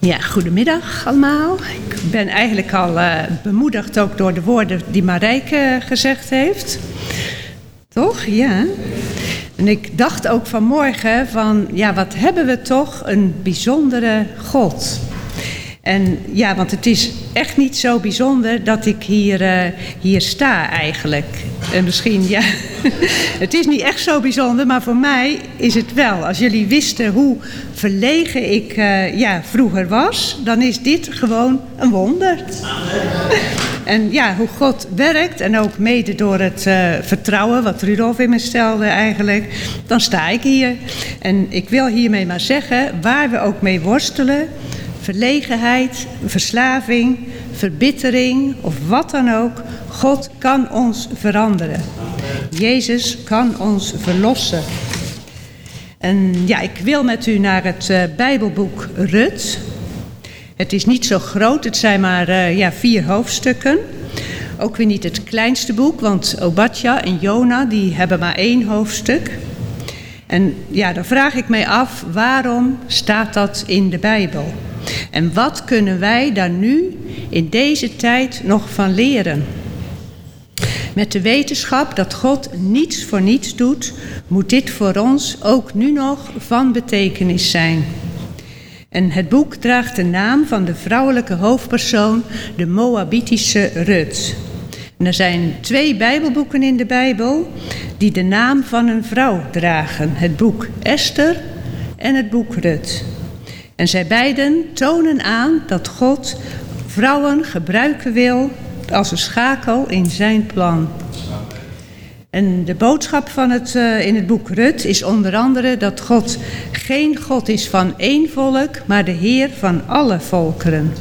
Ja, goedemiddag allemaal. Ik ben eigenlijk al uh, bemoedigd ook door de woorden die Marijke gezegd heeft. Toch? Ja. En ik dacht ook vanmorgen van, ja, wat hebben we toch een bijzondere God. En ja, want het is echt niet zo bijzonder dat ik hier, uh, hier sta eigenlijk. En misschien, ja, het is niet echt zo bijzonder, maar voor mij is het wel. Als jullie wisten hoe verlegen ik uh, ja, vroeger was, dan is dit gewoon een wonder. En ja, hoe God werkt en ook mede door het uh, vertrouwen wat Rudolf in me stelde eigenlijk, dan sta ik hier. En ik wil hiermee maar zeggen, waar we ook mee worstelen, verlegenheid, verslaving, verbittering of wat dan ook, God kan ons veranderen. Jezus kan ons verlossen. En ja, ik wil met u naar het uh, Bijbelboek Rut. Het is niet zo groot, het zijn maar uh, ja, vier hoofdstukken. Ook weer niet het kleinste boek, want Obadja en Jona die hebben maar één hoofdstuk. En ja, dan vraag ik mij af, waarom staat dat in de Bijbel? En wat kunnen wij daar nu in deze tijd nog van leren? Met de wetenschap dat God niets voor niets doet, moet dit voor ons ook nu nog van betekenis zijn. En het boek draagt de naam van de vrouwelijke hoofdpersoon, de Moabitische Rut. Er zijn twee Bijbelboeken in de Bijbel die de naam van een vrouw dragen: het boek Esther en het boek Rut. En zij beiden tonen aan dat God vrouwen gebruiken wil als een schakel in zijn plan. En de boodschap van het, uh, in het boek Rut is onder andere dat God geen God is van één volk, maar de Heer van alle volkeren.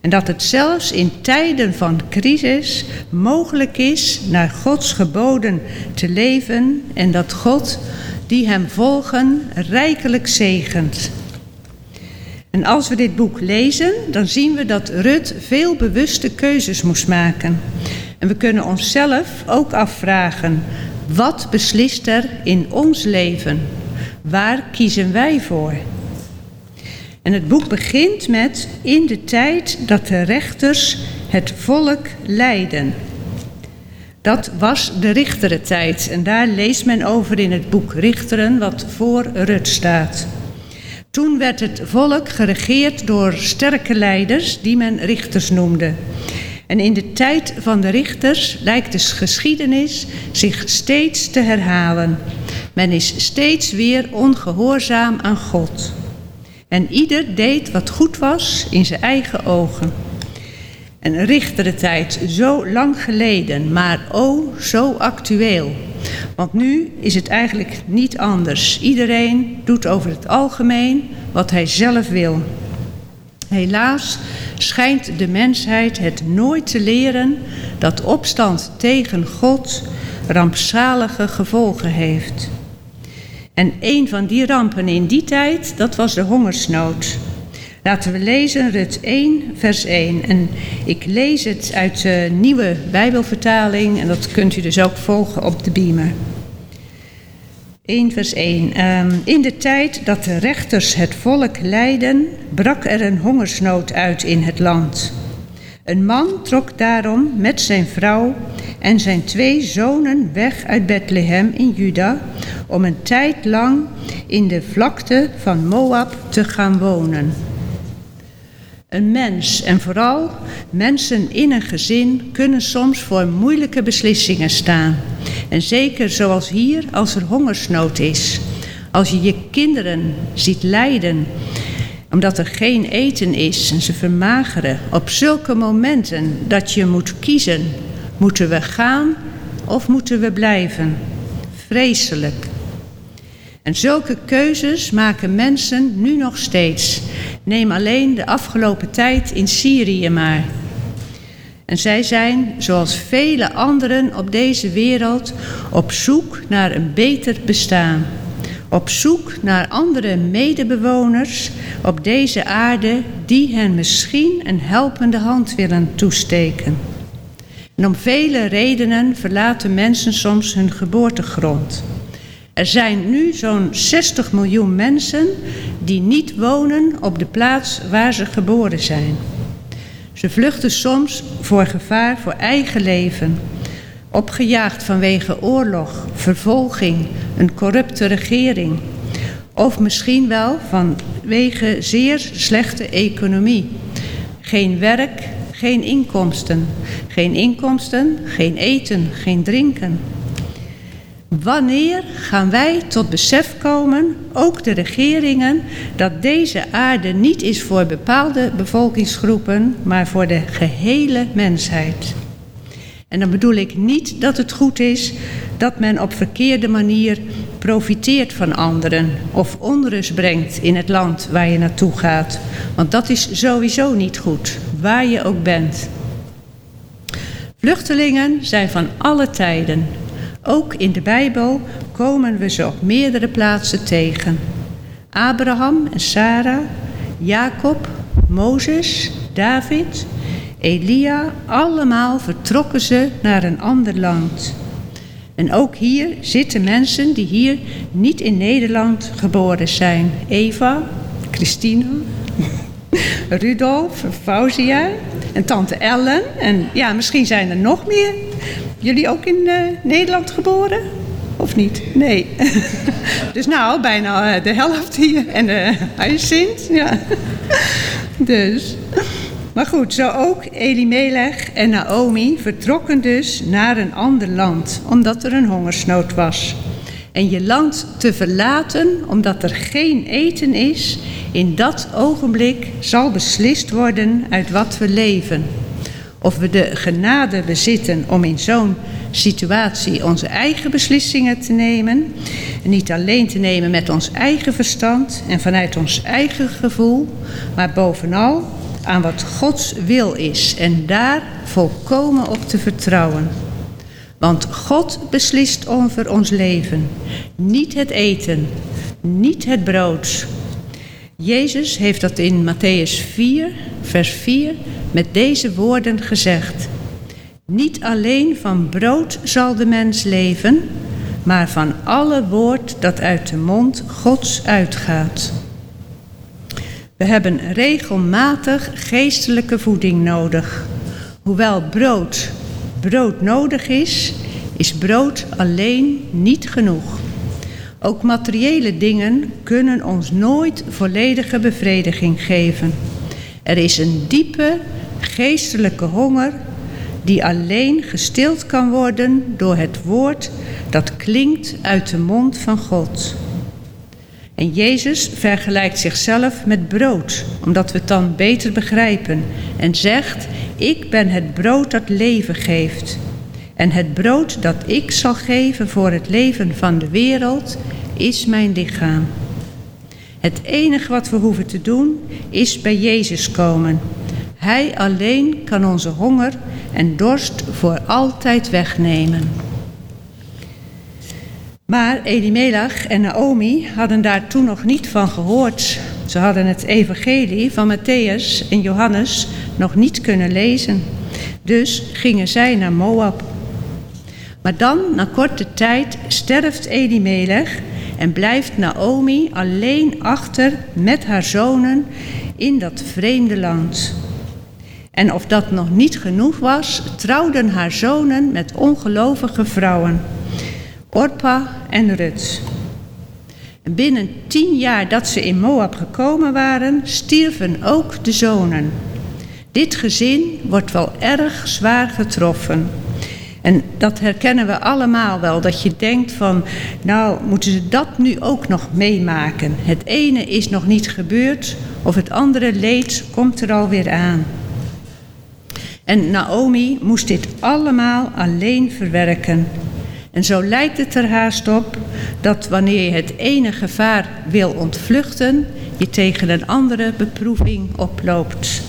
En dat het zelfs in tijden van crisis mogelijk is naar Gods geboden te leven en dat God die hem volgen rijkelijk zegent. En als we dit boek lezen, dan zien we dat Rut veel bewuste keuzes moest maken. En we kunnen onszelf ook afvragen: wat beslist er in ons leven? Waar kiezen wij voor? En het boek begint met in de tijd dat de rechters het volk leiden. Dat was de richterentijd en daar leest men over in het boek Richteren wat voor Rut staat. Toen werd het volk geregeerd door sterke leiders die men richters noemde. En in de tijd van de richters lijkt de geschiedenis zich steeds te herhalen. Men is steeds weer ongehoorzaam aan God. En ieder deed wat goed was in zijn eigen ogen. Een richtere tijd, zo lang geleden, maar oh, zo actueel. Want nu is het eigenlijk niet anders. Iedereen doet over het algemeen wat hij zelf wil. Helaas schijnt de mensheid het nooit te leren dat opstand tegen God rampzalige gevolgen heeft. En een van die rampen in die tijd, dat was de hongersnood. Laten we lezen Rut 1, vers 1. En ik lees het uit de nieuwe Bijbelvertaling en dat kunt u dus ook volgen op de beamer. 1 vers 1. Ehm, in de tijd dat de rechters het volk leidden, brak er een hongersnood uit in het land. Een man trok daarom met zijn vrouw en zijn twee zonen weg uit Bethlehem in Juda om een tijd lang in de vlakte van Moab te gaan wonen. Een mens en vooral mensen in een gezin kunnen soms voor moeilijke beslissingen staan. En zeker zoals hier als er hongersnood is. Als je je kinderen ziet lijden omdat er geen eten is en ze vermageren. Op zulke momenten dat je moet kiezen. Moeten we gaan of moeten we blijven? Vreselijk. En zulke keuzes maken mensen nu nog steeds. Neem alleen de afgelopen tijd in Syrië maar. En zij zijn, zoals vele anderen op deze wereld, op zoek naar een beter bestaan. Op zoek naar andere medebewoners op deze aarde die hen misschien een helpende hand willen toesteken. En om vele redenen verlaten mensen soms hun geboortegrond. Er zijn nu zo'n 60 miljoen mensen die niet wonen op de plaats waar ze geboren zijn. Ze vluchten soms voor gevaar voor eigen leven, opgejaagd vanwege oorlog, vervolging, een corrupte regering, of misschien wel vanwege zeer slechte economie. Geen werk, geen inkomsten. Geen inkomsten, geen eten, geen drinken. Wanneer gaan wij tot besef komen, ook de regeringen, dat deze aarde niet is voor bepaalde bevolkingsgroepen, maar voor de gehele mensheid? En dan bedoel ik niet dat het goed is dat men op verkeerde manier profiteert van anderen of onrust brengt in het land waar je naartoe gaat. Want dat is sowieso niet goed, waar je ook bent. Vluchtelingen zijn van alle tijden. Ook in de Bijbel komen we ze op meerdere plaatsen tegen. Abraham en Sarah, Jacob, Mozes, David, Elia, allemaal vertrokken ze naar een ander land. En ook hier zitten mensen die hier niet in Nederland geboren zijn. Eva, Christine, Rudolf, Fauzia en tante Ellen. En ja, misschien zijn er nog meer. Jullie ook in uh, Nederland geboren? Of niet? Nee. dus nou, bijna uh, de helft hier. En uh, hij Sint, ja. dus... Maar goed, zo ook Elimelech en Naomi vertrokken dus naar een ander land, omdat er een hongersnood was. En je land te verlaten omdat er geen eten is, in dat ogenblik zal beslist worden uit wat we leven. Of we de genade bezitten om in zo'n situatie onze eigen beslissingen te nemen. En niet alleen te nemen met ons eigen verstand en vanuit ons eigen gevoel, maar bovenal aan wat Gods wil is en daar volkomen op te vertrouwen. Want God beslist over ons leven, niet het eten, niet het brood. Jezus heeft dat in Matthäus 4, vers 4 met deze woorden gezegd. Niet alleen van brood zal de mens leven, maar van alle woord dat uit de mond Gods uitgaat. We hebben regelmatig geestelijke voeding nodig. Hoewel brood brood nodig is, is brood alleen niet genoeg. Ook materiële dingen kunnen ons nooit volledige bevrediging geven. Er is een diepe geestelijke honger die alleen gestild kan worden door het woord dat klinkt uit de mond van God. En Jezus vergelijkt zichzelf met brood, omdat we het dan beter begrijpen. En zegt, ik ben het brood dat leven geeft. En het brood dat ik zal geven voor het leven van de wereld is mijn lichaam. Het enige wat we hoeven te doen is bij Jezus komen. Hij alleen kan onze honger en dorst voor altijd wegnemen. Maar Elimelech en Naomi hadden daar toen nog niet van gehoord. Ze hadden het evangelie van Matthäus en Johannes nog niet kunnen lezen. Dus gingen zij naar Moab. Maar dan, na korte tijd, sterft Elimelech en blijft Naomi alleen achter met haar zonen in dat vreemde land. En of dat nog niet genoeg was, trouwden haar zonen met ongelovige vrouwen. Orpa en Rut. binnen tien jaar dat ze in Moab gekomen waren, stierven ook de zonen. Dit gezin wordt wel erg zwaar getroffen. En dat herkennen we allemaal wel, dat je denkt van, nou moeten ze dat nu ook nog meemaken. Het ene is nog niet gebeurd of het andere leed komt er alweer aan. En Naomi moest dit allemaal alleen verwerken. En zo lijkt het er haast op dat wanneer je het ene gevaar wil ontvluchten, je tegen een andere beproeving oploopt.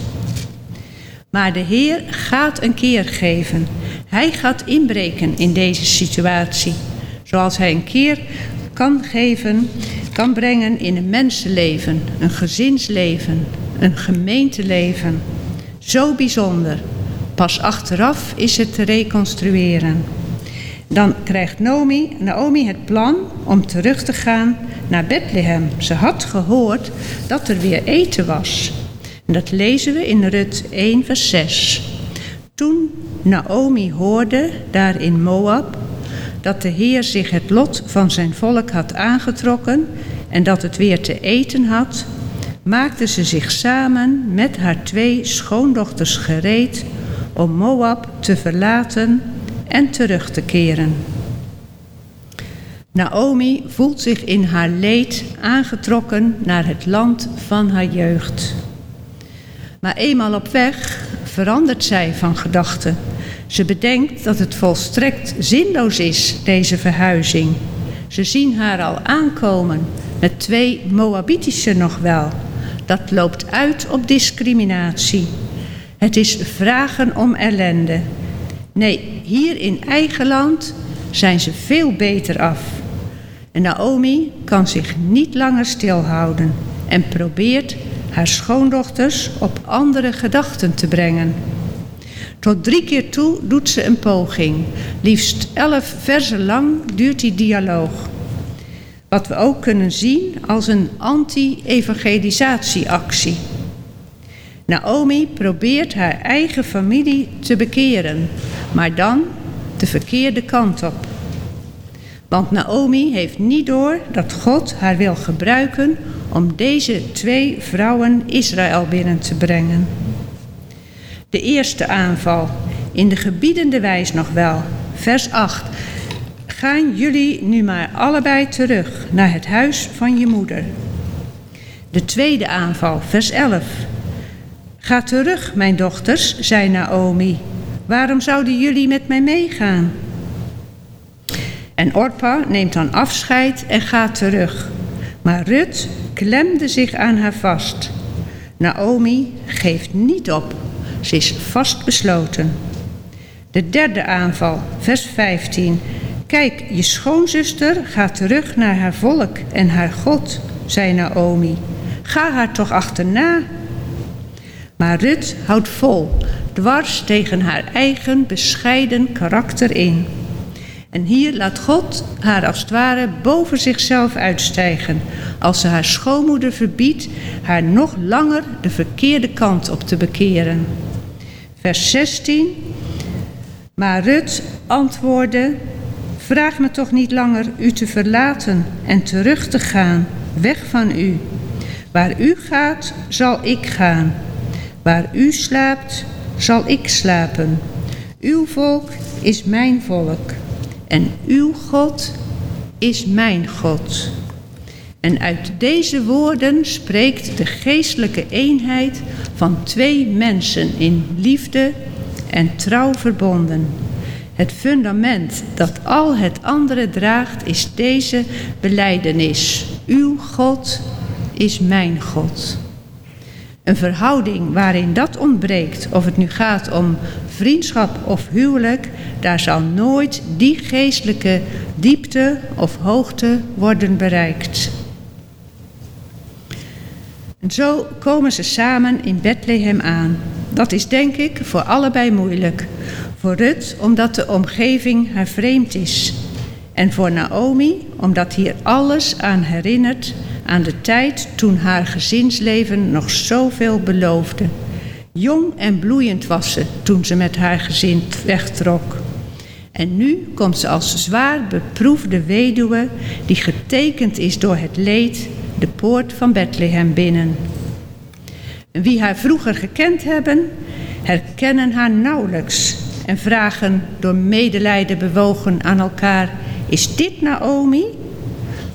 Maar de Heer gaat een keer geven. Hij gaat inbreken in deze situatie. Zoals Hij een keer kan geven, kan brengen in een mensenleven, een gezinsleven, een gemeenteleven. Zo bijzonder. Pas achteraf is het te reconstrueren. Dan krijgt Naomi, Naomi het plan om terug te gaan naar Bethlehem. Ze had gehoord dat er weer eten was. En dat lezen we in Rut 1, vers 6. Toen Naomi hoorde daar in Moab dat de Heer zich het lot van zijn volk had aangetrokken en dat het weer te eten had, maakte ze zich samen met haar twee schoondochters gereed om Moab te verlaten en terug te keren. Naomi voelt zich in haar leed aangetrokken naar het land van haar jeugd. Maar eenmaal op weg verandert zij van gedachten. Ze bedenkt dat het volstrekt zinloos is, deze verhuizing. Ze zien haar al aankomen, met twee Moabitische nog wel. Dat loopt uit op discriminatie. Het is vragen om ellende. Nee, hier in eigen land zijn ze veel beter af. En Naomi kan zich niet langer stilhouden en probeert haar schoondochters op andere gedachten te brengen. Tot drie keer toe doet ze een poging. Liefst elf versen lang duurt die dialoog. Wat we ook kunnen zien als een anti-evangelisatieactie. Naomi probeert haar eigen familie te bekeren, maar dan de verkeerde kant op. Want Naomi heeft niet door dat God haar wil gebruiken om deze twee vrouwen Israël binnen te brengen. De eerste aanval, in de gebiedende wijs nog wel, vers 8. Gaan jullie nu maar allebei terug naar het huis van je moeder. De tweede aanval, vers 11. Ga terug, mijn dochters, zei Naomi. Waarom zouden jullie met mij meegaan? En Orpa neemt dan afscheid en gaat terug. Maar Rut klemde zich aan haar vast. Naomi geeft niet op. Ze is vastbesloten. De derde aanval, vers 15. Kijk, je schoonzuster gaat terug naar haar volk en haar God, zei Naomi. Ga haar toch achterna. Maar Rut houdt vol, dwars tegen haar eigen bescheiden karakter in. En hier laat God haar als het ware boven zichzelf uitstijgen, als ze haar schoonmoeder verbiedt haar nog langer de verkeerde kant op te bekeren. Vers 16. Maar Rut antwoordde: Vraag me toch niet langer u te verlaten en terug te gaan, weg van u. Waar u gaat, zal ik gaan. Waar u slaapt, zal ik slapen. Uw volk is mijn volk en uw God is mijn God. En uit deze woorden spreekt de geestelijke eenheid van twee mensen in liefde en trouw verbonden. Het fundament dat al het andere draagt is deze beleidenis. Uw God is mijn God. Een verhouding waarin dat ontbreekt, of het nu gaat om vriendschap of huwelijk, daar zal nooit die geestelijke diepte of hoogte worden bereikt. En zo komen ze samen in Bethlehem aan. Dat is denk ik voor allebei moeilijk. Voor Rut omdat de omgeving haar vreemd is. En voor Naomi omdat hier alles aan herinnert aan de tijd toen haar gezinsleven nog zoveel beloofde. Jong en bloeiend was ze toen ze met haar gezin wegtrok. En nu komt ze als zwaar beproefde weduwe, die getekend is door het leed, de poort van Bethlehem binnen. wie haar vroeger gekend hebben, herkennen haar nauwelijks en vragen door medelijden bewogen aan elkaar: Is dit Naomi?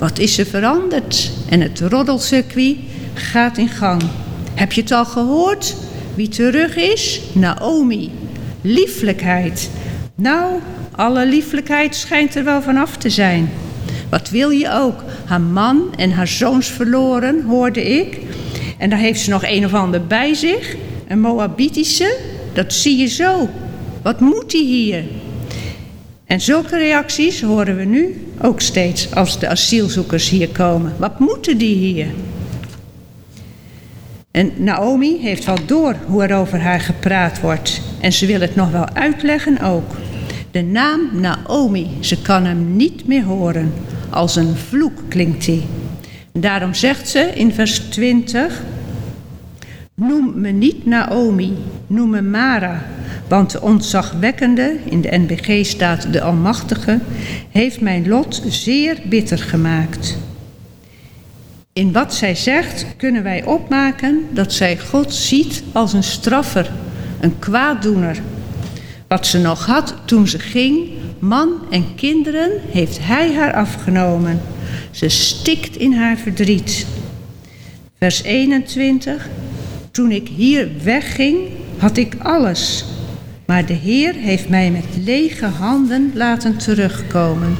Wat is er veranderd? En het roddelcircuit gaat in gang. Heb je het al gehoord? Wie terug is? Naomi. Lieflijkheid. Nou, alle lieflijkheid schijnt er wel vanaf te zijn. Wat wil je ook? Haar man en haar zoons verloren, hoorde ik. En daar heeft ze nog een of ander bij zich. Een Moabitische. Dat zie je zo. Wat moet die hier? En zulke reacties horen we nu ook steeds als de asielzoekers hier komen. Wat moeten die hier? En Naomi heeft wel door hoe er over haar gepraat wordt. En ze wil het nog wel uitleggen ook. De naam Naomi, ze kan hem niet meer horen. Als een vloek klinkt hij. Daarom zegt ze in vers 20: Noem me niet Naomi, noem me Mara, want de ontzagwekkende, in de NBG staat de Almachtige, heeft mijn lot zeer bitter gemaakt. In wat zij zegt kunnen wij opmaken dat zij God ziet als een straffer, een kwaaddoener. Wat ze nog had toen ze ging, man en kinderen, heeft hij haar afgenomen. Ze stikt in haar verdriet. Vers 21. Toen ik hier wegging, had ik alles. Maar de Heer heeft mij met lege handen laten terugkomen.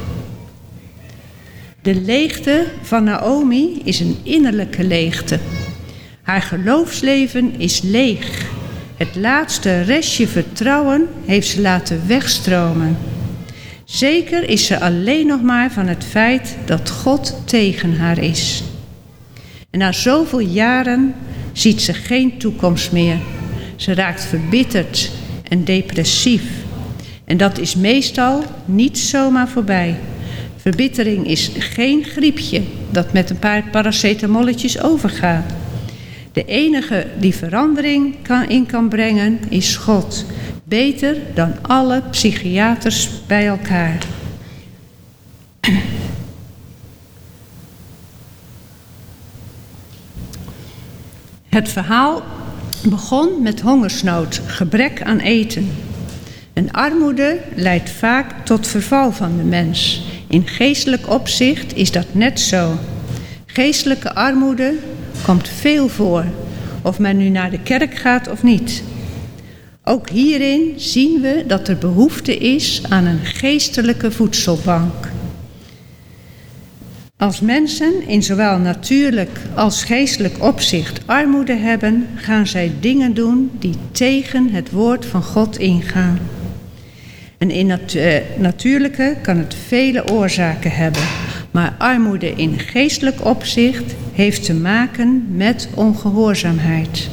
De leegte van Naomi is een innerlijke leegte. Haar geloofsleven is leeg. Het laatste restje vertrouwen heeft ze laten wegstromen. Zeker is ze alleen nog maar van het feit dat God tegen haar is. En na zoveel jaren ziet ze geen toekomst meer. Ze raakt verbitterd en depressief. En dat is meestal niet zomaar voorbij. Verbittering is geen griepje dat met een paar paracetamolletjes overgaat. De enige die verandering kan, in kan brengen is God. Beter dan alle psychiaters bij elkaar. Het verhaal begon met hongersnood, gebrek aan eten. En armoede leidt vaak tot verval van de mens. In geestelijk opzicht is dat net zo. Geestelijke armoede komt veel voor, of men nu naar de kerk gaat of niet. Ook hierin zien we dat er behoefte is aan een geestelijke voedselbank. Als mensen in zowel natuurlijk als geestelijk opzicht armoede hebben, gaan zij dingen doen die tegen het woord van God ingaan. En in het uh, natuurlijke kan het vele oorzaken hebben, maar armoede in geestelijk opzicht heeft te maken met ongehoorzaamheid.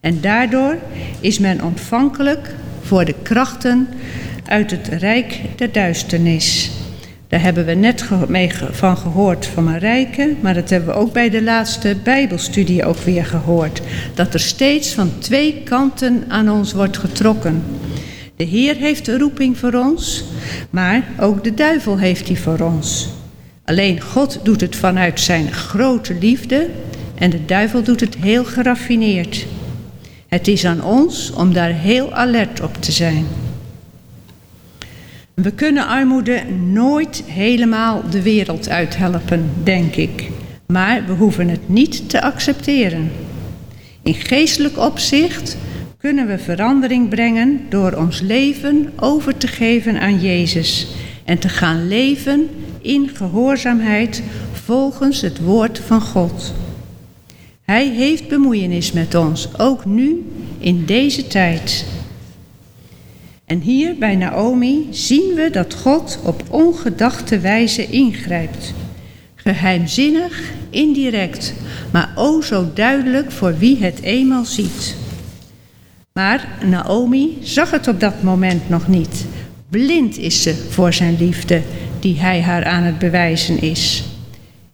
En daardoor is men ontvankelijk voor de krachten uit het rijk der duisternis. Daar hebben we net van gehoord van Marijke, maar dat hebben we ook bij de laatste Bijbelstudie ook weer gehoord. Dat er steeds van twee kanten aan ons wordt getrokken. De Heer heeft de roeping voor ons, maar ook de duivel heeft die voor ons. Alleen God doet het vanuit zijn grote liefde en de duivel doet het heel geraffineerd. Het is aan ons om daar heel alert op te zijn. We kunnen armoede nooit helemaal de wereld uithelpen, denk ik. Maar we hoeven het niet te accepteren. In geestelijk opzicht kunnen we verandering brengen door ons leven over te geven aan Jezus en te gaan leven in gehoorzaamheid volgens het woord van God. Hij heeft bemoeienis met ons, ook nu in deze tijd. En hier bij Naomi zien we dat God op ongedachte wijze ingrijpt. Geheimzinnig, indirect, maar o zo duidelijk voor wie het eenmaal ziet. Maar Naomi zag het op dat moment nog niet. Blind is ze voor zijn liefde, die hij haar aan het bewijzen is.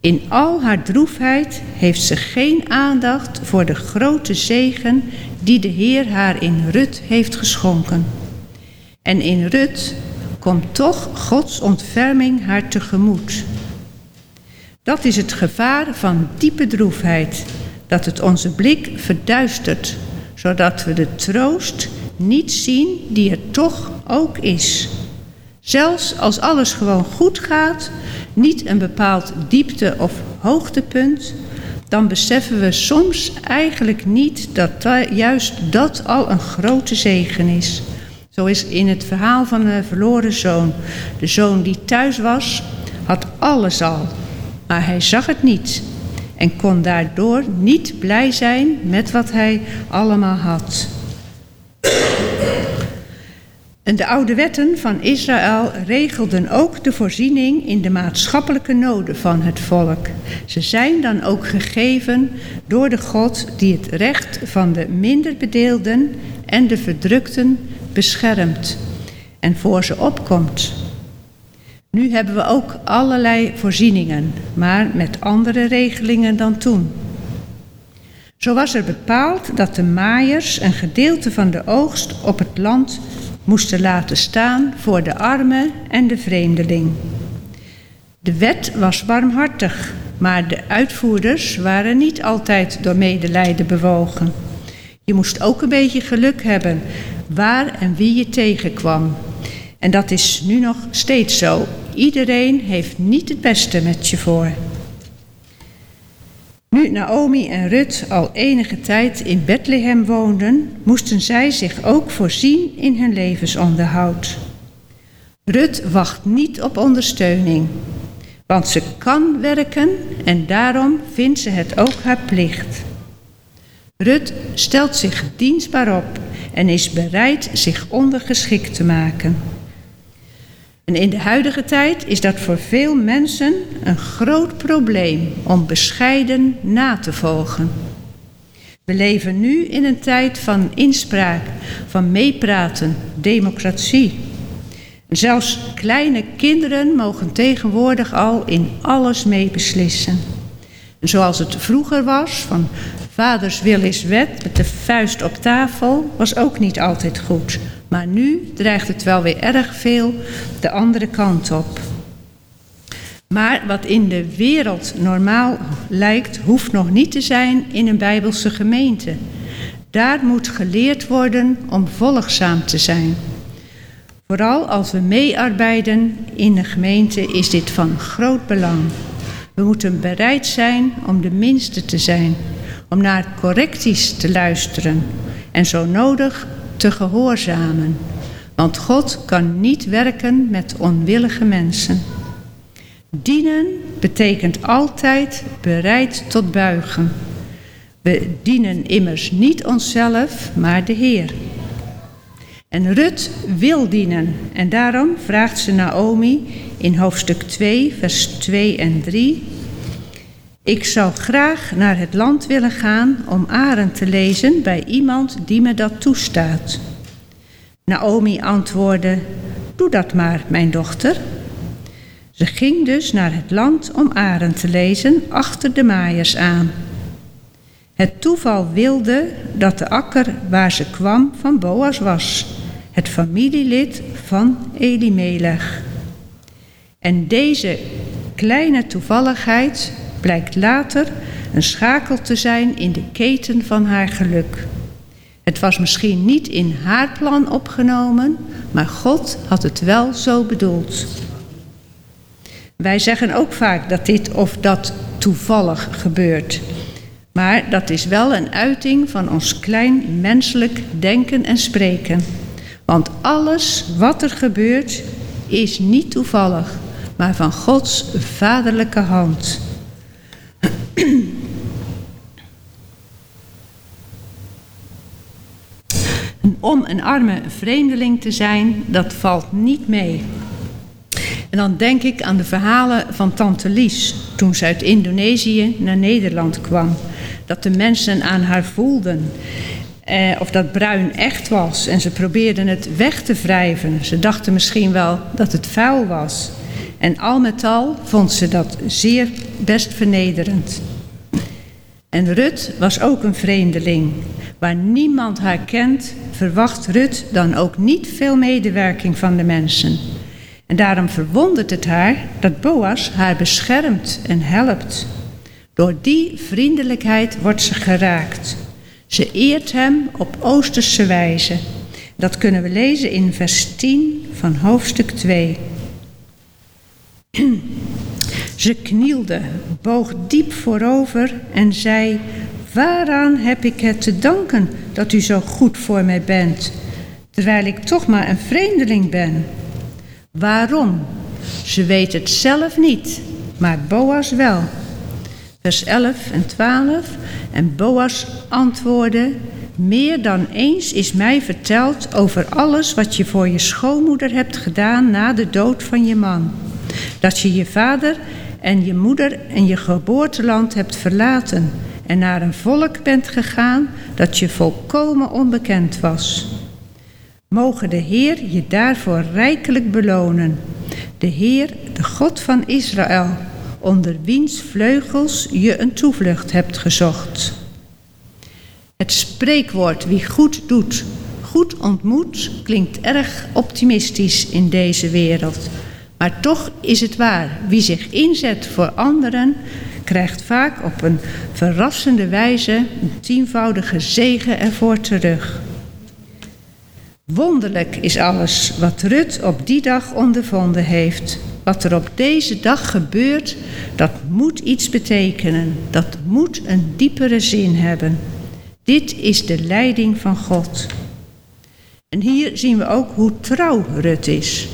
In al haar droefheid heeft ze geen aandacht voor de grote zegen die de Heer haar in Rut heeft geschonken. En in Rut komt toch Gods ontferming haar tegemoet. Dat is het gevaar van diepe droefheid, dat het onze blik verduistert, zodat we de troost niet zien die er toch ook is. Zelfs als alles gewoon goed gaat, niet een bepaald diepte- of hoogtepunt, dan beseffen we soms eigenlijk niet dat juist dat al een grote zegen is. Zo is in het verhaal van de verloren zoon. De zoon die thuis was, had alles al, maar hij zag het niet en kon daardoor niet blij zijn met wat hij allemaal had. En de oude wetten van Israël regelden ook de voorziening in de maatschappelijke noden van het volk. Ze zijn dan ook gegeven door de God die het recht van de minder bedeelden en de verdrukten beschermt. en voor ze opkomt. Nu hebben we ook allerlei voorzieningen, maar met andere regelingen dan toen. Zo was er bepaald dat de maaiers een gedeelte van de oogst op het land moesten laten staan voor de arme en de vreemdeling. De wet was barmhartig, maar de uitvoerders waren niet altijd door medelijden bewogen. Je moest ook een beetje geluk hebben waar en wie je tegenkwam. En dat is nu nog steeds zo. Iedereen heeft niet het beste met je voor. Nu Naomi en Rut al enige tijd in Bethlehem woonden, moesten zij zich ook voorzien in hun levensonderhoud. Rut wacht niet op ondersteuning, want ze kan werken en daarom vindt ze het ook haar plicht. Rut stelt zich dienstbaar op en is bereid zich ondergeschikt te maken. En in de huidige tijd is dat voor veel mensen een groot probleem om bescheiden na te volgen. We leven nu in een tijd van inspraak, van meepraten, democratie. En zelfs kleine kinderen mogen tegenwoordig al in alles meebeslissen. En zoals het vroeger was, van vaders wil is wet met de vuist op tafel, was ook niet altijd goed. Maar nu dreigt het wel weer erg veel de andere kant op. Maar wat in de wereld normaal lijkt, hoeft nog niet te zijn in een Bijbelse gemeente. Daar moet geleerd worden om volgzaam te zijn. Vooral als we meearbeiden in de gemeente is dit van groot belang. We moeten bereid zijn om de minste te zijn, om naar correcties te luisteren en zo nodig te gehoorzamen. Want God kan niet werken met onwillige mensen. Dienen betekent altijd bereid tot buigen. We dienen immers niet onszelf, maar de Heer. En Rut wil dienen en daarom vraagt ze Naomi in hoofdstuk 2, vers 2 en 3. Ik zou graag naar het land willen gaan om Arend te lezen bij iemand die me dat toestaat. Naomi antwoordde: Doe dat maar, mijn dochter. Ze ging dus naar het land om Arend te lezen achter de maaiers aan. Het toeval wilde dat de akker waar ze kwam van Boas was, het familielid van Elimelech. En deze kleine toevalligheid blijkt later een schakel te zijn in de keten van haar geluk. Het was misschien niet in haar plan opgenomen, maar God had het wel zo bedoeld. Wij zeggen ook vaak dat dit of dat toevallig gebeurt. Maar dat is wel een uiting van ons klein menselijk denken en spreken. Want alles wat er gebeurt is niet toevallig, maar van Gods vaderlijke hand. Om een arme vreemdeling te zijn, dat valt niet mee. En dan denk ik aan de verhalen van Tante Lies toen ze uit Indonesië naar Nederland kwam. Dat de mensen aan haar voelden. Eh, of dat bruin echt was en ze probeerden het weg te wrijven. Ze dachten misschien wel dat het vuil was. En al met al vond ze dat zeer best vernederend. En Rut was ook een vreemdeling. Waar niemand haar kent, verwacht Rut dan ook niet veel medewerking van de mensen. En daarom verwondert het haar dat Boas haar beschermt en helpt. Door die vriendelijkheid wordt ze geraakt. Ze eert hem op oosterse wijze. Dat kunnen we lezen in vers 10 van hoofdstuk 2. Ze knielde, boog diep voorover en zei: Waaraan heb ik het te danken dat u zo goed voor mij bent, terwijl ik toch maar een vreemdeling ben? Waarom? Ze weet het zelf niet, maar Boas wel. Vers 11 en 12. En Boas antwoordde: Meer dan eens is mij verteld over alles wat je voor je schoonmoeder hebt gedaan na de dood van je man. Dat je je vader en je moeder en je geboorteland hebt verlaten en naar een volk bent gegaan dat je volkomen onbekend was. Mogen de Heer je daarvoor rijkelijk belonen. De Heer, de God van Israël, onder wiens vleugels je een toevlucht hebt gezocht. Het spreekwoord wie goed doet, goed ontmoet, klinkt erg optimistisch in deze wereld. Maar toch is het waar. Wie zich inzet voor anderen, krijgt vaak op een verrassende wijze een tienvoudige zegen ervoor terug. Wonderlijk is alles wat Rut op die dag ondervonden heeft. Wat er op deze dag gebeurt, dat moet iets betekenen. Dat moet een diepere zin hebben. Dit is de leiding van God. En hier zien we ook hoe trouw Rut is.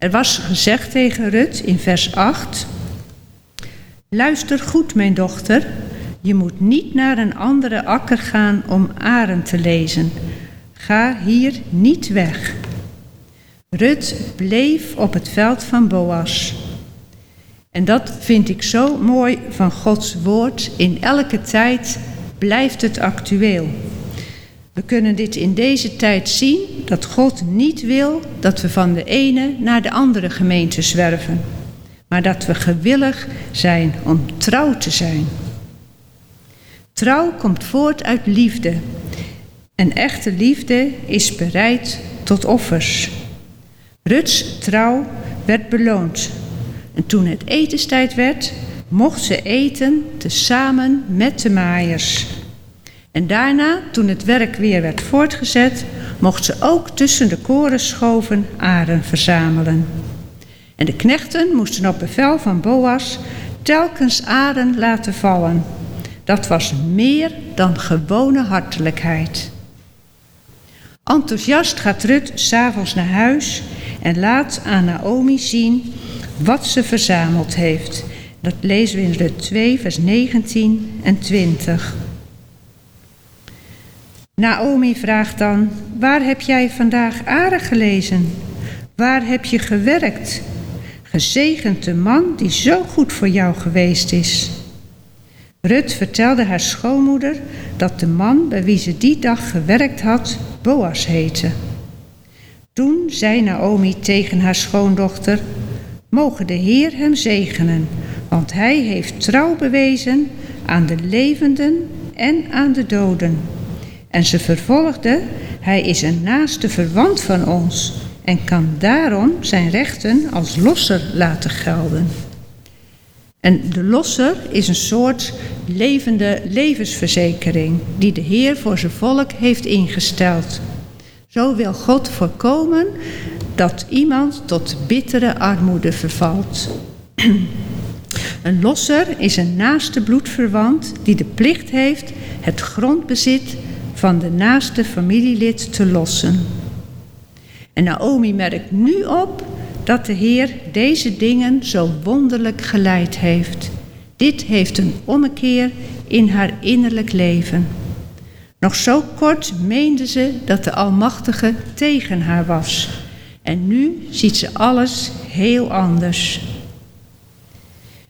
Er was gezegd tegen Rut in vers 8: Luister goed, mijn dochter. Je moet niet naar een andere akker gaan om aren te lezen. Ga hier niet weg. Rut bleef op het veld van Boas. En dat vind ik zo mooi van Gods woord. In elke tijd blijft het actueel. We kunnen dit in deze tijd zien dat God niet wil dat we van de ene naar de andere gemeente zwerven, maar dat we gewillig zijn om trouw te zijn. Trouw komt voort uit liefde en echte liefde is bereid tot offers. Ruts trouw werd beloond en toen het etenstijd werd, mocht ze eten tezamen met de maaiers. En daarna, toen het werk weer werd voortgezet, mocht ze ook tussen de korenschoven aren verzamelen. En de knechten moesten op bevel van Boas telkens aren laten vallen. Dat was meer dan gewone hartelijkheid. Enthousiast gaat Rut s'avonds naar huis en laat aan Naomi zien wat ze verzameld heeft. Dat lezen we in Rut 2, vers 19 en 20. Naomi vraagt dan: Waar heb jij vandaag aardig gelezen? Waar heb je gewerkt? Gezegend de man die zo goed voor jou geweest is. Rut vertelde haar schoonmoeder dat de man bij wie ze die dag gewerkt had, Boas heette. Toen zei Naomi tegen haar schoondochter: Mogen de Heer hem zegenen, want hij heeft trouw bewezen aan de levenden en aan de doden. En ze vervolgde: Hij is een naaste verwant van ons en kan daarom zijn rechten als losser laten gelden. En de losser is een soort levende levensverzekering die de Heer voor zijn volk heeft ingesteld. Zo wil God voorkomen dat iemand tot bittere armoede vervalt. Een losser is een naaste bloedverwant die de plicht heeft het grondbezit van de naaste familielid te lossen. En Naomi merkt nu op dat de Heer deze dingen zo wonderlijk geleid heeft. Dit heeft een ommekeer in haar innerlijk leven. Nog zo kort meende ze dat de Almachtige tegen haar was. En nu ziet ze alles heel anders.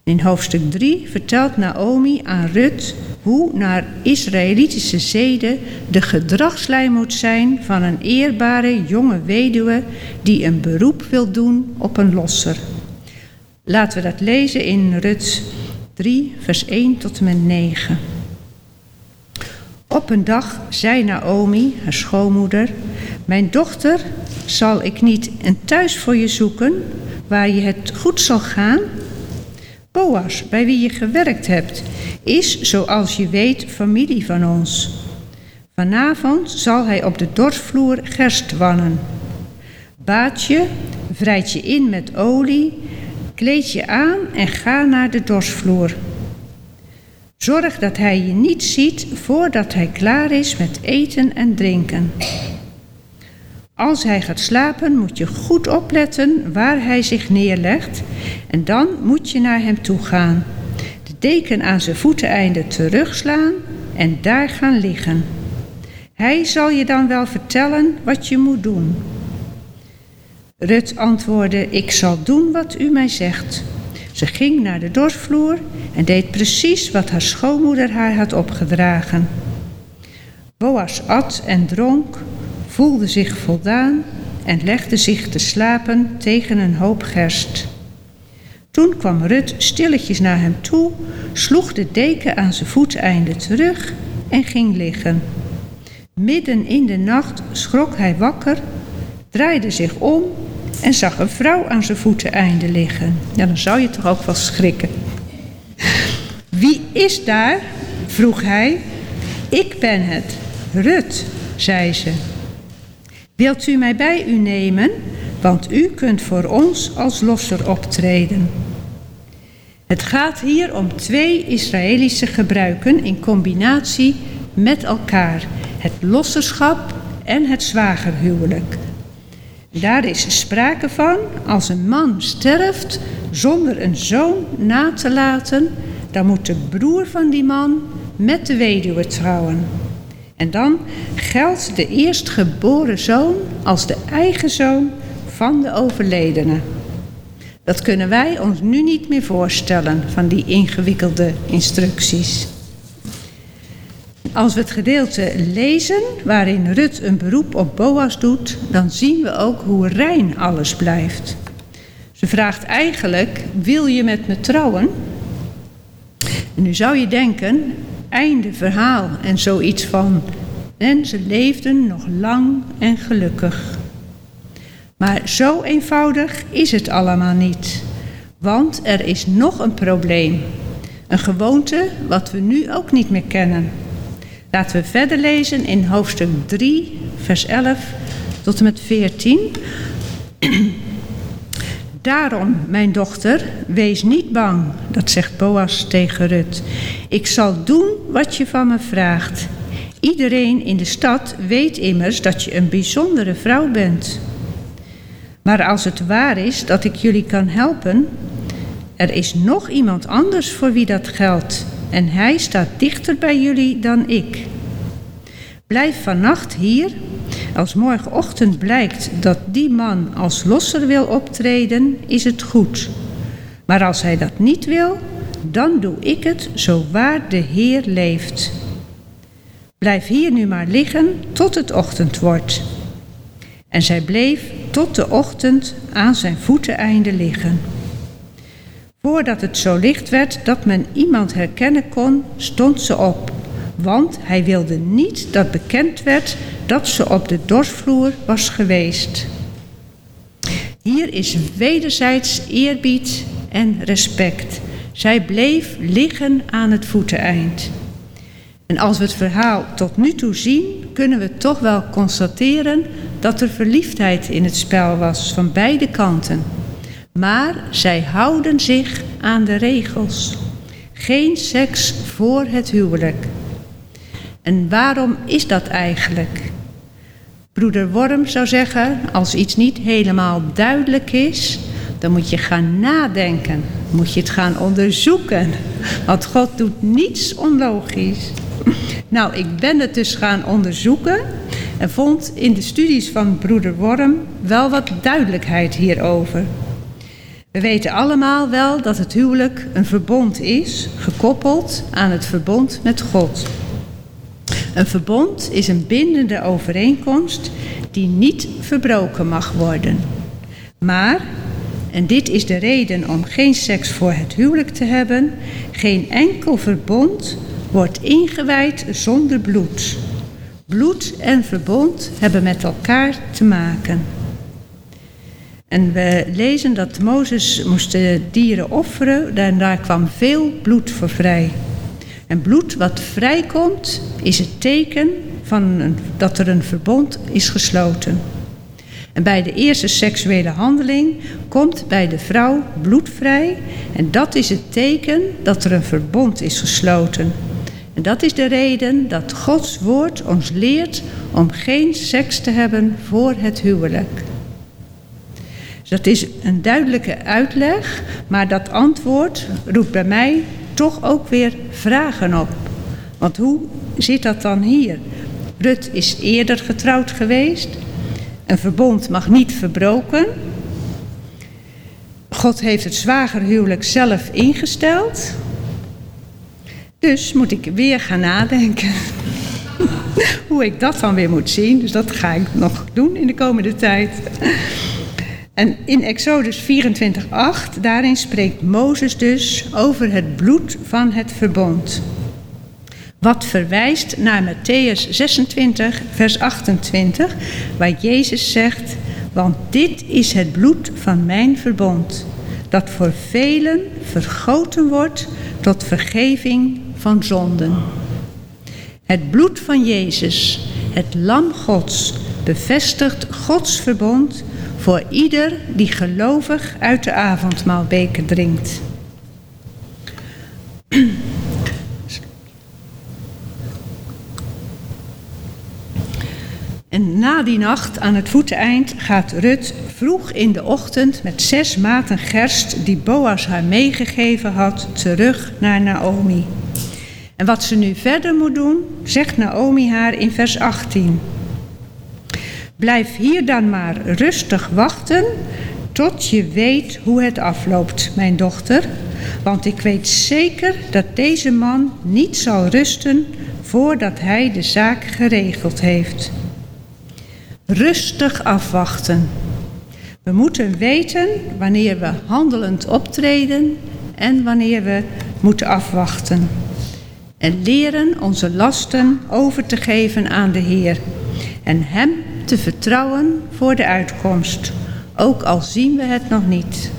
In hoofdstuk 3 vertelt Naomi aan Rut hoe naar Israëlitische zeden de gedragslijn moet zijn van een eerbare jonge weduwe die een beroep wil doen op een losser. Laten we dat lezen in Rut 3, vers 1 tot en met 9. Op een dag zei Naomi, haar schoonmoeder, mijn dochter, zal ik niet een thuis voor je zoeken waar je het goed zal gaan? Boas, bij wie je gewerkt hebt, is, zoals je weet, familie van ons. Vanavond zal hij op de dorsvloer gerst wannen. Baat je, wrijf je in met olie, kleed je aan en ga naar de dorsvloer. Zorg dat hij je niet ziet voordat hij klaar is met eten en drinken. Als hij gaat slapen moet je goed opletten waar hij zich neerlegt en dan moet je naar hem toe gaan. De deken aan zijn voeteneinde terugslaan en daar gaan liggen. Hij zal je dan wel vertellen wat je moet doen. Rut antwoordde: Ik zal doen wat u mij zegt. Ze ging naar de dorsvloer en deed precies wat haar schoonmoeder haar had opgedragen. Boas at en dronk, voelde zich voldaan en legde zich te slapen tegen een hoop gerst. Toen kwam Rut stilletjes naar hem toe, sloeg de deken aan zijn voeteinde terug en ging liggen. Midden in de nacht schrok hij wakker, draaide zich om en zag een vrouw aan zijn voeteinde liggen. Ja, dan zou je toch ook wel schrikken. Wie is daar? vroeg hij. Ik ben het, Rut, zei ze. Wilt u mij bij u nemen, want u kunt voor ons als losser optreden. Het gaat hier om twee Israëlische gebruiken in combinatie met elkaar: het losserschap en het zwagerhuwelijk. Daar is sprake van als een man sterft zonder een zoon na te laten, dan moet de broer van die man met de weduwe trouwen. En dan geldt de eerstgeboren zoon als de eigen zoon van de overledene. Dat kunnen wij ons nu niet meer voorstellen van die ingewikkelde instructies. Als we het gedeelte lezen waarin Rut een beroep op Boas doet, dan zien we ook hoe rein alles blijft. Ze vraagt eigenlijk: Wil je met me trouwen? En nu zou je denken: einde verhaal en zoiets van. En ze leefden nog lang en gelukkig. Maar zo eenvoudig is het allemaal niet. Want er is nog een probleem. Een gewoonte wat we nu ook niet meer kennen. Laten we verder lezen in hoofdstuk 3, vers 11 tot en met 14. Daarom, mijn dochter, wees niet bang, dat zegt Boas tegen Rut. Ik zal doen wat je van me vraagt. Iedereen in de stad weet immers dat je een bijzondere vrouw bent. Maar als het waar is dat ik jullie kan helpen, er is nog iemand anders voor wie dat geldt en hij staat dichter bij jullie dan ik. Blijf vannacht hier. Als morgenochtend blijkt dat die man als losser wil optreden, is het goed. Maar als hij dat niet wil, dan doe ik het zo waar de Heer leeft. Blijf hier nu maar liggen tot het ochtend wordt. En zij bleef tot de ochtend aan zijn voeteneinde liggen. Voordat het zo licht werd dat men iemand herkennen kon, stond ze op, want hij wilde niet dat bekend werd dat ze op de dorsvloer was geweest. Hier is wederzijds eerbied en respect. Zij bleef liggen aan het voeteneind. En als we het verhaal tot nu toe zien, kunnen we toch wel constateren dat er verliefdheid in het spel was van beide kanten. Maar zij houden zich aan de regels. Geen seks voor het huwelijk. En waarom is dat eigenlijk? Broeder Worm zou zeggen, als iets niet helemaal duidelijk is, dan moet je gaan nadenken. Moet je het gaan onderzoeken. Want God doet niets onlogisch. Nou, ik ben het dus gaan onderzoeken en vond in de studies van broeder Worm wel wat duidelijkheid hierover. We weten allemaal wel dat het huwelijk een verbond is, gekoppeld aan het verbond met God. Een verbond is een bindende overeenkomst die niet verbroken mag worden. Maar, en dit is de reden om geen seks voor het huwelijk te hebben, geen enkel verbond wordt ingewijd zonder bloed. Bloed en verbond hebben met elkaar te maken. En we lezen dat Mozes moest de dieren offeren en daar kwam veel bloed voor vrij. En bloed wat vrijkomt is het teken van dat er een verbond is gesloten. En bij de eerste seksuele handeling komt bij de vrouw bloed vrij en dat is het teken dat er een verbond is gesloten. En dat is de reden dat Gods woord ons leert om geen seks te hebben voor het huwelijk. Dat is een duidelijke uitleg, maar dat antwoord roept bij mij toch ook weer vragen op. Want hoe zit dat dan hier? Rut is eerder getrouwd geweest. Een verbond mag niet verbroken. God heeft het zwagerhuwelijk zelf ingesteld. Dus moet ik weer gaan nadenken. hoe ik dat dan weer moet zien. Dus dat ga ik nog doen in de komende tijd. En in Exodus 24:8, daarin spreekt Mozes dus over het bloed van het verbond. Wat verwijst naar Matthäus 26, vers 28, waar Jezus zegt: Want dit is het bloed van mijn verbond, dat voor velen vergoten wordt tot vergeving van zonden. Het bloed van Jezus, het Lam Gods, bevestigt Gods verbond voor ieder die gelovig uit de avondmaalbeker drinkt. En na die nacht aan het voeteneind gaat Rut vroeg in de ochtend met zes maten gerst die Boas haar meegegeven had terug naar Naomi. En wat ze nu verder moet doen, zegt Naomi haar in vers 18. Blijf hier dan maar rustig wachten tot je weet hoe het afloopt, mijn dochter. Want ik weet zeker dat deze man niet zal rusten voordat hij de zaak geregeld heeft. Rustig afwachten. We moeten weten wanneer we handelend optreden en wanneer we moeten afwachten. En leren onze lasten over te geven aan de Heer en Hem te vertrouwen voor de uitkomst, ook al zien we het nog niet.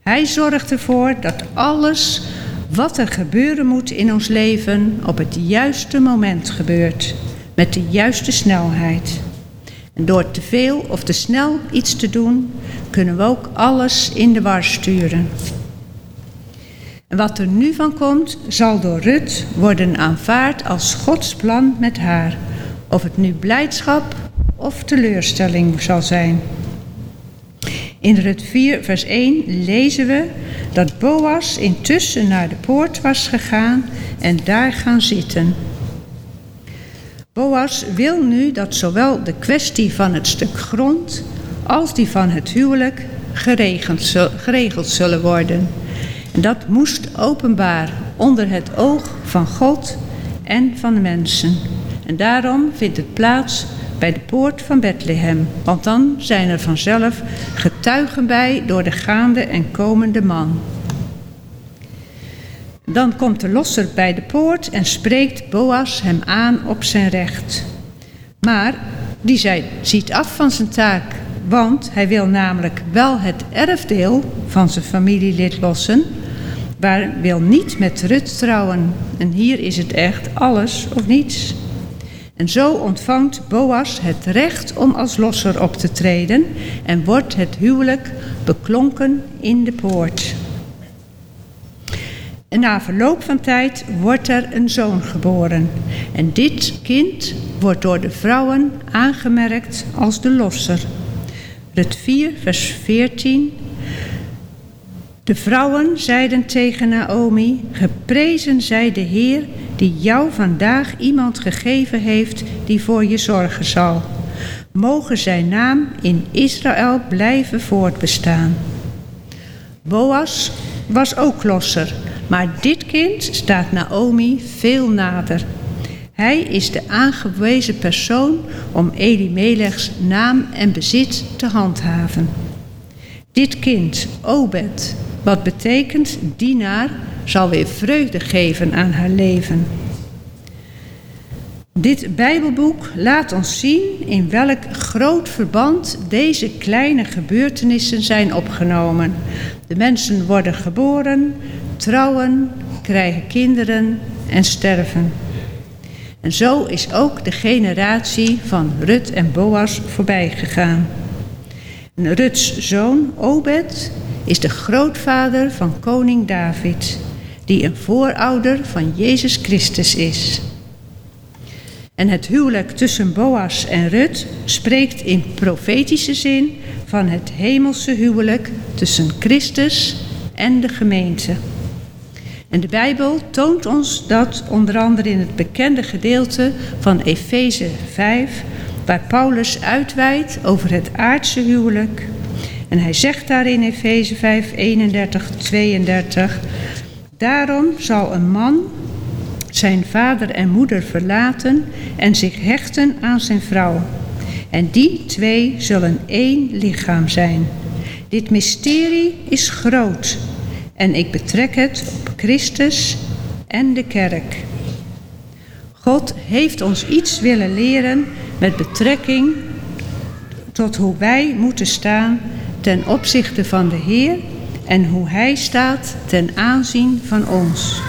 Hij zorgt ervoor dat alles wat er gebeuren moet in ons leven op het juiste moment gebeurt, met de juiste snelheid. En door te veel of te snel iets te doen, kunnen we ook alles in de war sturen. En wat er nu van komt, zal door Rut worden aanvaard als Gods plan met haar. Of het nu blijdschap of teleurstelling zal zijn. In Rut 4, vers 1 lezen we dat Boas intussen naar de poort was gegaan en daar gaan zitten. Boas wil nu dat zowel de kwestie van het stuk grond als die van het huwelijk geregeld, zullen worden. En dat moest openbaar onder het oog van God en van de mensen. En daarom vindt het plaats bij de poort van Bethlehem, want dan zijn er vanzelf getuigen bij door de gaande en komende man. Dan komt de losser bij de poort en spreekt Boas hem aan op zijn recht. Maar die ziet af van zijn taak, want hij wil namelijk wel het erfdeel van zijn familielid lossen, maar wil niet met Rut trouwen. En hier is het echt alles of niets. En zo ontvangt Boas het recht om als losser op te treden en wordt het huwelijk beklonken in de poort. En na verloop van tijd wordt er een zoon geboren. En dit kind wordt door de vrouwen aangemerkt als de losser. Rut 4, vers 14. De vrouwen zeiden tegen Naomi: Geprezen zij de Heer die jou vandaag iemand gegeven heeft die voor je zorgen zal. Mogen zijn naam in Israël blijven voortbestaan. Boas was ook losser, maar dit kind staat Naomi veel nader. Hij is de aangewezen persoon om Elimelechs naam en bezit te handhaven. Dit kind, Obed, wat betekent dienaar, zal weer vreugde geven aan haar leven. Dit Bijbelboek laat ons zien in welk groot verband deze kleine gebeurtenissen zijn opgenomen. De mensen worden geboren, trouwen, krijgen kinderen en sterven. En zo is ook de generatie van Rut en Boas voorbij gegaan. En Ruts zoon Obed is de grootvader van koning David, die een voorouder van Jezus Christus is. En het huwelijk tussen Boas en Rut spreekt in profetische zin van het hemelse huwelijk tussen Christus en de gemeente. En de Bijbel toont ons dat onder andere in het bekende gedeelte van Efeze 5, waar Paulus uitweidt over het aardse huwelijk. En hij zegt daar in Efeze 5, 31, 32, Daarom zal een man zijn vader en moeder verlaten en zich hechten aan zijn vrouw. En die twee zullen één lichaam zijn. Dit mysterie is groot en ik betrek het op Christus en de kerk. God heeft ons iets willen leren met betrekking tot hoe wij moeten staan ten opzichte van de Heer en hoe Hij staat ten aanzien van ons.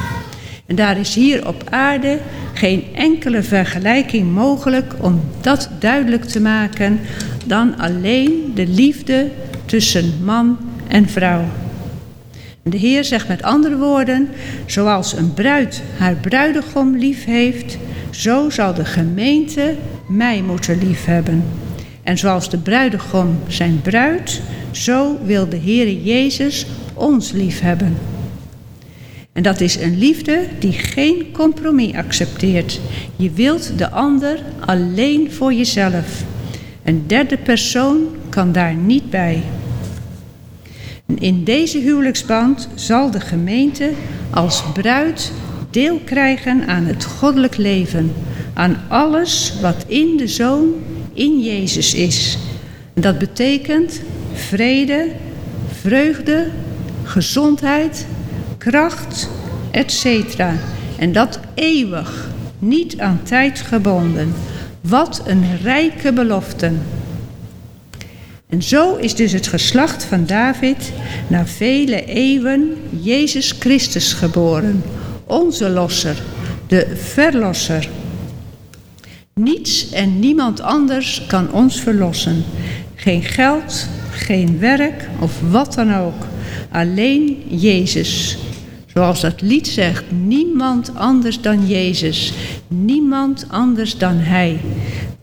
En daar is hier op aarde geen enkele vergelijking mogelijk om dat duidelijk te maken dan alleen de liefde tussen man en vrouw. De Heer zegt met andere woorden, zoals een bruid haar bruidegom lief heeft, zo zal de gemeente mij moeten liefhebben. En zoals de bruidegom zijn bruid, zo wil de Heer Jezus ons liefhebben. En dat is een liefde die geen compromis accepteert. Je wilt de ander alleen voor jezelf. Een derde persoon kan daar niet bij. in deze huwelijksband zal de gemeente als bruid deel krijgen aan het goddelijk leven, aan alles wat in de Zoon, in Jezus is. En dat betekent vrede, vreugde, gezondheid, kracht, etc. En dat eeuwig, niet aan tijd gebonden. Wat een rijke belofte. En zo is dus het geslacht van David na vele eeuwen Jezus Christus geboren, onze losser, de verlosser. Niets en niemand anders kan ons verlossen. Geen geld, geen werk of wat dan ook. Alleen Jezus. Zoals dat lied zegt, niemand anders dan Jezus, niemand anders dan Hij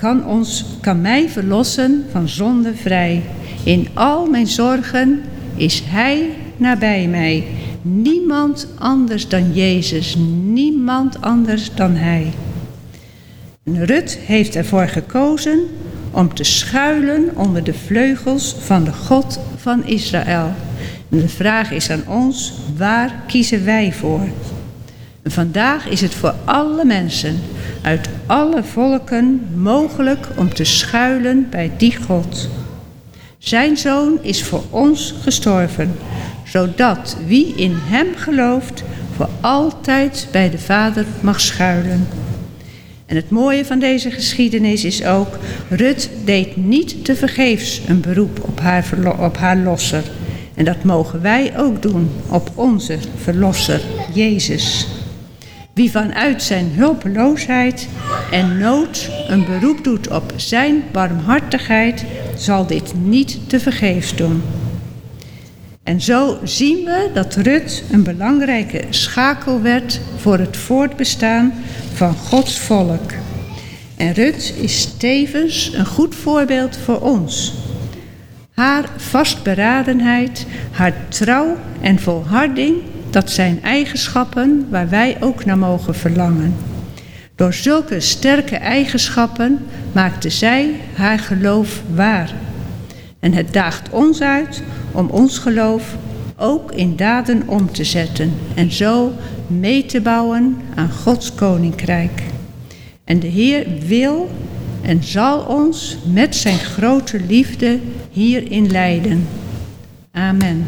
kan, ons, kan mij verlossen van zonde vrij. In al mijn zorgen is Hij nabij mij. Niemand anders dan Jezus, niemand anders dan Hij. En Rut heeft ervoor gekozen om te schuilen onder de vleugels van de God van Israël. En de vraag is aan ons, waar kiezen wij voor? Vandaag is het voor alle mensen uit alle volken mogelijk om te schuilen bij die God. Zijn zoon is voor ons gestorven, zodat wie in hem gelooft voor altijd bij de Vader mag schuilen. En het mooie van deze geschiedenis is ook, Rut deed niet te vergeefs een beroep op haar, op haar losser. En dat mogen wij ook doen op onze verlosser, Jezus. Wie vanuit zijn hulpeloosheid en nood een beroep doet op zijn barmhartigheid, zal dit niet te vergeefs doen. En zo zien we dat Rut een belangrijke schakel werd voor het voortbestaan van Gods volk. En Rut is tevens een goed voorbeeld voor ons. Haar vastberadenheid, haar trouw en volharding, dat zijn eigenschappen waar wij ook naar mogen verlangen. Door zulke sterke eigenschappen maakte zij haar geloof waar. En het daagt ons uit om ons geloof ook in daden om te zetten en zo mee te bouwen aan Gods koninkrijk. En de Heer wil en zal ons met zijn grote liefde hierin leiden. Amen.